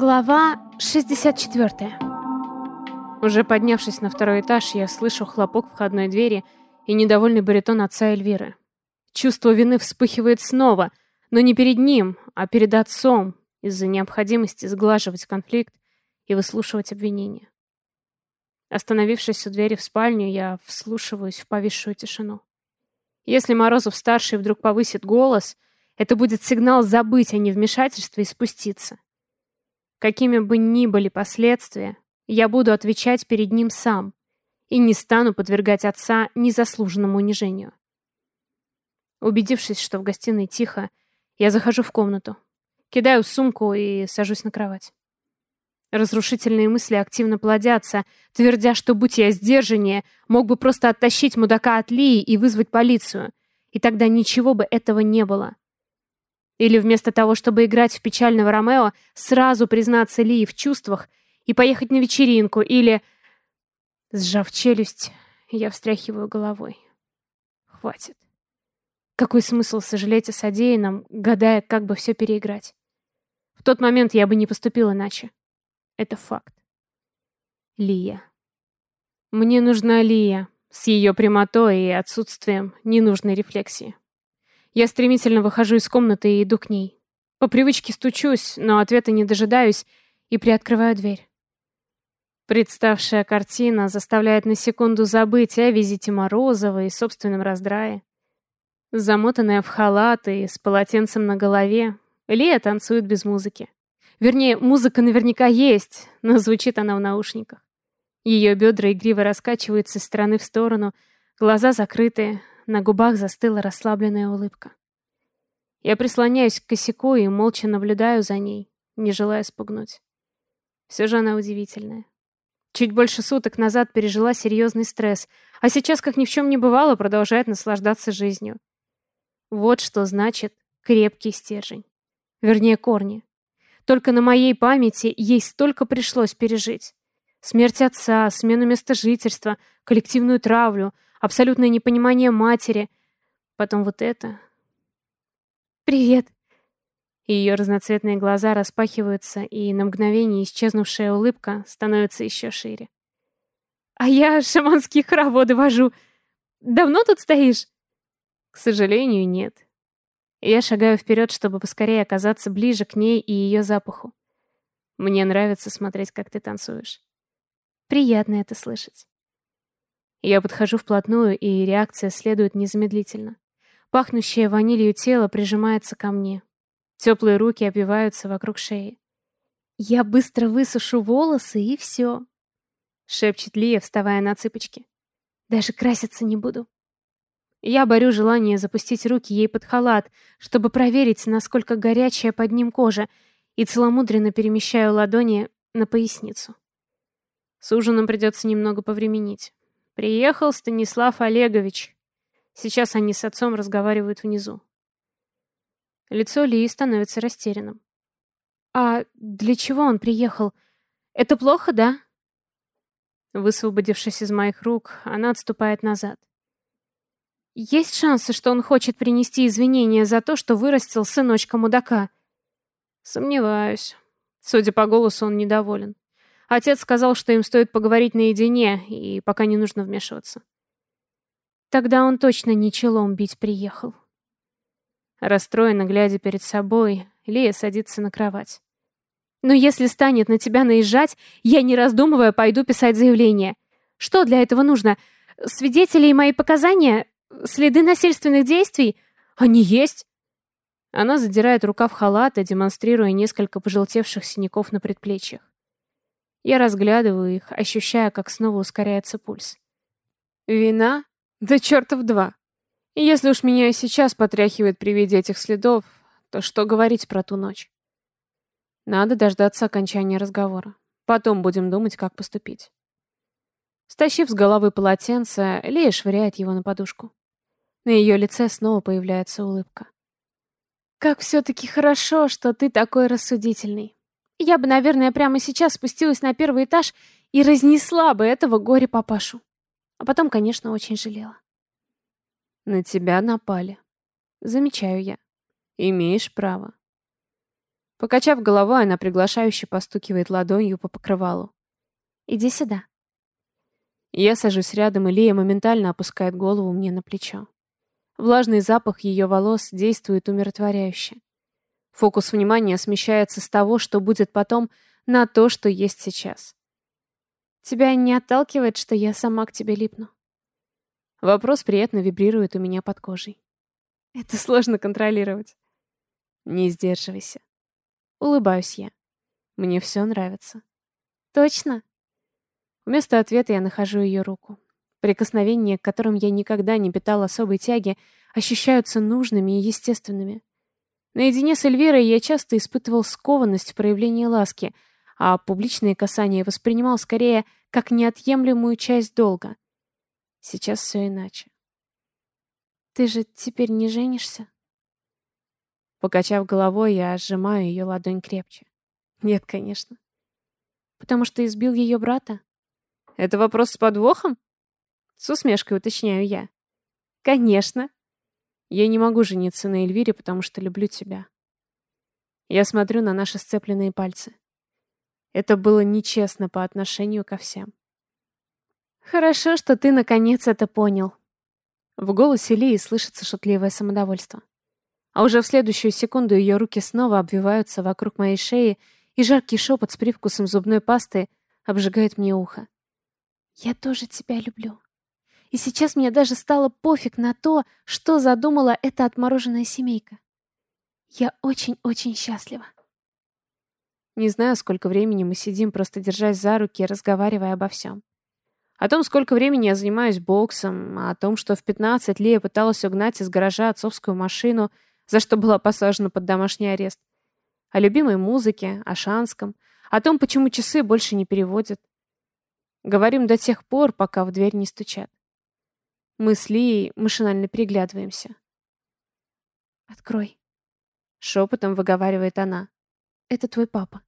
Глава 64. Уже поднявшись на второй этаж, я слышу хлопок входной двери и недовольный баритон отца Эльвиры. Чувство вины вспыхивает снова, но не перед ним, а перед отцом, из-за необходимости сглаживать конфликт и выслушивать обвинения. Остановившись у двери в спальню, я вслушиваюсь в повисшую тишину. Если Морозов-старший вдруг повысит голос, это будет сигнал забыть о невмешательстве и спуститься. Какими бы ни были последствия, я буду отвечать перед ним сам и не стану подвергать отца незаслуженному унижению. Убедившись, что в гостиной тихо, я захожу в комнату, кидаю сумку и сажусь на кровать. Разрушительные мысли активно плодятся, твердя, что, будь я сдержаннее, мог бы просто оттащить мудака от Лии и вызвать полицию, и тогда ничего бы этого не было. Или вместо того, чтобы играть в печального Ромео, сразу признаться Лии в чувствах и поехать на вечеринку, или... Сжав челюсть, я встряхиваю головой. Хватит. Какой смысл сожалеть о содеянном, гадая, как бы все переиграть? В тот момент я бы не поступил иначе. Это факт. Лия. Мне нужна Лия с ее прямотой и отсутствием ненужной рефлексии. Я стремительно выхожу из комнаты и иду к ней. По привычке стучусь, но ответа не дожидаюсь и приоткрываю дверь. Представшая картина заставляет на секунду забыть о визите Морозова и собственном раздрае. Замотанная в халат и с полотенцем на голове, Лия танцует без музыки. Вернее, музыка наверняка есть, но звучит она в наушниках. Ее бедра игриво раскачиваются из стороны в сторону, глаза закрыты, на губах застыла расслабленная улыбка. Я прислоняюсь к косяку и молча наблюдаю за ней, не желая спугнуть. Все же она удивительная. Чуть больше суток назад пережила серьезный стресс, а сейчас, как ни в чем не бывало, продолжает наслаждаться жизнью. Вот что значит крепкий стержень. Вернее, корни. Только на моей памяти ей столько пришлось пережить. Смерть отца, смену места жительства, коллективную травлю — абсолютное непонимание матери. Потом вот это. «Привет!» Ее разноцветные глаза распахиваются, и на мгновение исчезнувшая улыбка становится еще шире. «А я шаманские хороводы вожу. Давно тут стоишь?» «К сожалению, нет». Я шагаю вперед, чтобы поскорее оказаться ближе к ней и ее запаху. Мне нравится смотреть, как ты танцуешь. Приятно это слышать. Я подхожу вплотную, и реакция следует незамедлительно. Пахнущее ванилью тело прижимается ко мне. Теплые руки обвиваются вокруг шеи. «Я быстро высушу волосы, и все», — шепчет Лия, вставая на цыпочки. «Даже краситься не буду». Я борю желание запустить руки ей под халат, чтобы проверить, насколько горячая под ним кожа, и целомудренно перемещаю ладони на поясницу. С ужином придется немного повременить. Приехал Станислав Олегович. Сейчас они с отцом разговаривают внизу. Лицо Лии становится растерянным. «А для чего он приехал? Это плохо, да?» Высвободившись из моих рук, она отступает назад. «Есть шансы, что он хочет принести извинения за то, что вырастил сыночка мудака?» «Сомневаюсь. Судя по голосу, он недоволен. Отец сказал, что им стоит поговорить наедине, и пока не нужно вмешиваться. Тогда он точно не челом бить приехал. Расстроенно глядя перед собой, Лия садится на кровать. «Но если станет на тебя наезжать, я, не раздумывая, пойду писать заявление. Что для этого нужно? Свидетели и мои показания? Следы насильственных действий? Они есть?» Она задирает рукав халата, демонстрируя несколько пожелтевших синяков на предплечьях. Я разглядываю их, ощущая, как снова ускоряется пульс. Вина? Да чертов два. Если уж меня сейчас потряхивает при виде этих следов, то что говорить про ту ночь? Надо дождаться окончания разговора. Потом будем думать, как поступить. Стащив с головы полотенце, Лея швыряет его на подушку. На ее лице снова появляется улыбка. «Как все-таки хорошо, что ты такой рассудительный. Я бы, наверное, прямо сейчас спустилась на первый этаж и разнесла бы этого горе-папашу. А потом, конечно, очень жалела. На тебя напали. Замечаю я. Имеешь право. Покачав головой, она приглашающе постукивает ладонью по покрывалу. «Иди сюда». Я сажусь рядом, и Лия моментально опускает голову мне на плечо. Влажный запах ее волос действует умиротворяюще. Фокус внимания смещается с того, что будет потом, на то, что есть сейчас. Тебя не отталкивает, что я сама к тебе липну? Вопрос приятно вибрирует у меня под кожей. Это сложно контролировать. Не сдерживайся. Улыбаюсь я. Мне все нравится. Точно? Вместо ответа я нахожу ее руку. Прикосновения, к которым я никогда не питал особой тяги, ощущаются нужными и естественными. Наедине с Эльвирой я часто испытывал скованность в проявлении ласки, а публичные касания воспринимал скорее как неотъемлемую часть долга. Сейчас все иначе. «Ты же теперь не женишься?» Покачав головой, я сжимаю ее ладонь крепче. Нет, конечно. Потому что избил ее брата? Это вопрос с подвохом? С усмешкой уточняю я. Конечно. Я не могу жениться на Эльвире, потому что люблю тебя. Я смотрю на наши сцепленные пальцы. Это было нечестно по отношению ко всем. Хорошо, что ты наконец это понял. В голосе Лии слышится шутливое самодовольство. А уже в следующую секунду ее руки снова обвиваются вокруг моей шеи, и жаркий шепот с привкусом зубной пасты обжигает мне ухо. «Я тоже тебя люблю. И сейчас мне даже стало пофиг на то, что задумала эта отмороженная семейка. Я очень-очень счастлива». Не знаю, сколько времени мы сидим, просто держась за руки и разговаривая обо всем. О том, сколько времени я занимаюсь боксом, о том, что в 15 Лия пыталась угнать из гаража отцовскую машину — за что была посажена под домашний арест. О любимой музыке, о Шанском, о том, почему часы больше не переводят. Говорим до тех пор, пока в дверь не стучат. Мы с Лией машинально переглядываемся. «Открой», — шепотом выговаривает она. «Это твой папа.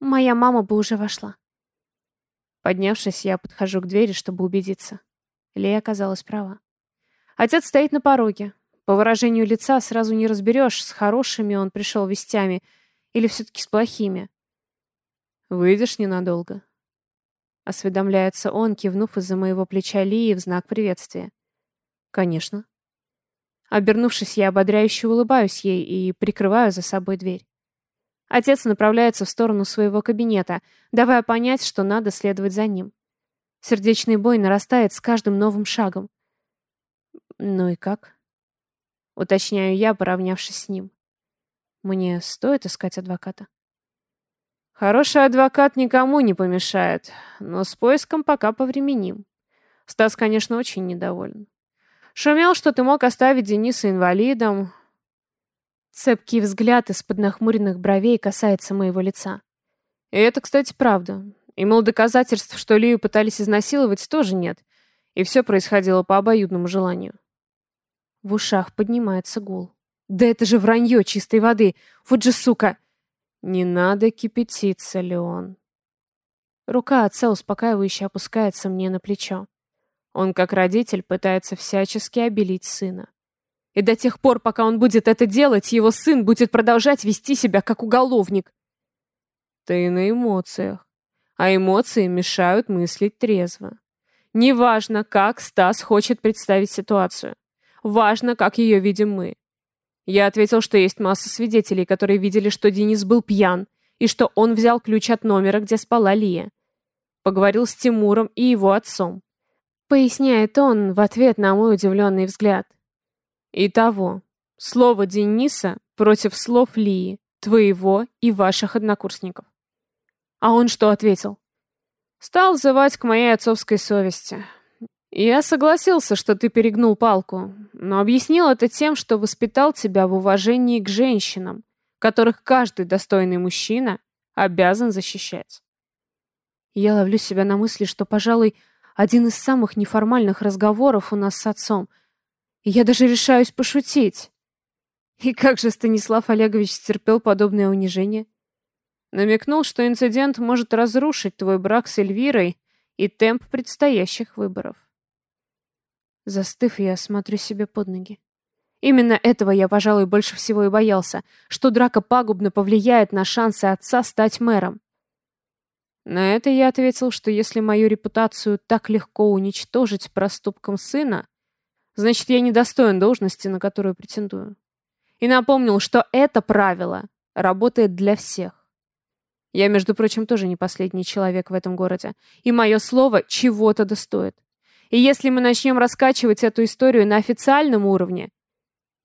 Моя мама бы уже вошла». Поднявшись, я подхожу к двери, чтобы убедиться. Лея оказалась права. Отец стоит на пороге, по выражению лица сразу не разберешь, с хорошими он пришел вестями или все-таки с плохими. «Выйдешь ненадолго?» Осведомляется он, кивнув из-за моего плеча Лии в знак приветствия. «Конечно». Обернувшись, я ободряюще улыбаюсь ей и прикрываю за собой дверь. Отец направляется в сторону своего кабинета, давая понять, что надо следовать за ним. Сердечный бой нарастает с каждым новым шагом. Ну и как? Уточняю я, поравнявшись с ним. Мне стоит искать адвоката? Хороший адвокат никому не помешает, но с поиском пока повременим. Стас, конечно, очень недоволен. Шумел, что ты мог оставить Дениса инвалидом. Цепкий взгляд из-под нахмуренных бровей касается моего лица. И это, кстати, правда. И, мол, доказательств, что Лию пытались изнасиловать, тоже нет. И все происходило по обоюдному желанию. В ушах поднимается гул. Да это же вранье чистой воды. Вот же сука. Не надо кипятиться, Леон. Рука отца успокаивающе опускается мне на плечо. Он, как родитель, пытается всячески обелить сына. И до тех пор, пока он будет это делать, его сын будет продолжать вести себя как уголовник. Ты на эмоциях. А эмоции мешают мыслить трезво. Неважно, как Стас хочет представить ситуацию. Важно, как ее видим мы. Я ответил, что есть масса свидетелей, которые видели, что Денис был пьян, и что он взял ключ от номера, где спала Лия. Поговорил с Тимуром и его отцом. Поясняет он в ответ на мой удивленный взгляд. Итого, слово Дениса против слов Лии, твоего и ваших однокурсников. А он что ответил? Стал взывать к моей отцовской совести. Я согласился, что ты перегнул палку, но объяснил это тем, что воспитал тебя в уважении к женщинам, которых каждый достойный мужчина обязан защищать. Я ловлю себя на мысли, что, пожалуй, один из самых неформальных разговоров у нас с отцом. И я даже решаюсь пошутить. И как же Станислав Олегович стерпел подобное унижение? Намекнул, что инцидент может разрушить твой брак с Эльвирой и темп предстоящих выборов. Застыв, я смотрю себе под ноги. Именно этого я, пожалуй, больше всего и боялся, что драка пагубно повлияет на шансы отца стать мэром. На это я ответил, что если мою репутацию так легко уничтожить проступком сына, значит, я недостоин должности, на которую претендую. И напомнил, что это правило работает для всех. Я, между прочим, тоже не последний человек в этом городе, и мое слово чего-то достоит. И если мы начнем раскачивать эту историю на официальном уровне,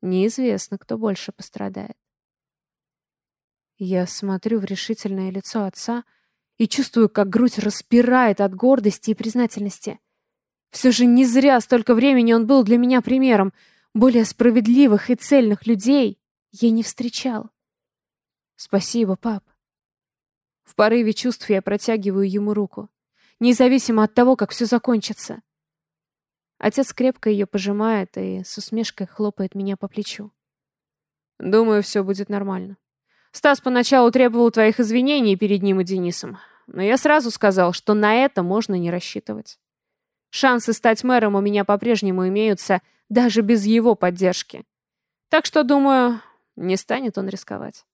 неизвестно, кто больше пострадает. Я смотрю в решительное лицо отца и чувствую, как грудь распирает от гордости и признательности. Все же не зря столько времени он был для меня примером. Более справедливых и цельных людей я не встречал. Спасибо, пап. В порыве чувств я протягиваю ему руку, независимо от того, как все закончится. Отец крепко ее пожимает и с усмешкой хлопает меня по плечу. Думаю, все будет нормально. Стас поначалу требовал твоих извинений перед ним и Денисом, но я сразу сказал, что на это можно не рассчитывать. Шансы стать мэром у меня по-прежнему имеются даже без его поддержки. Так что, думаю, не станет он рисковать.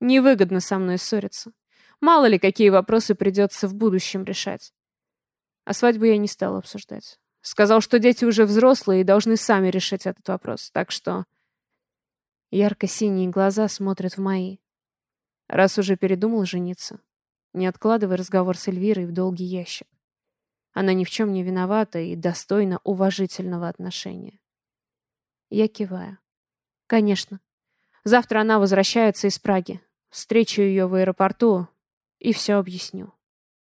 Невыгодно со мной ссориться. Мало ли, какие вопросы придется в будущем решать. А свадьбу я не стала обсуждать. Сказал, что дети уже взрослые и должны сами решить этот вопрос. Так что... Ярко-синие глаза смотрят в мои. Раз уже передумал жениться, не откладывай разговор с Эльвирой в долгий ящик. Она ни в чем не виновата и достойна уважительного отношения. Я киваю. Конечно. Завтра она возвращается из Праги. Встречу ее в аэропорту и все объясню.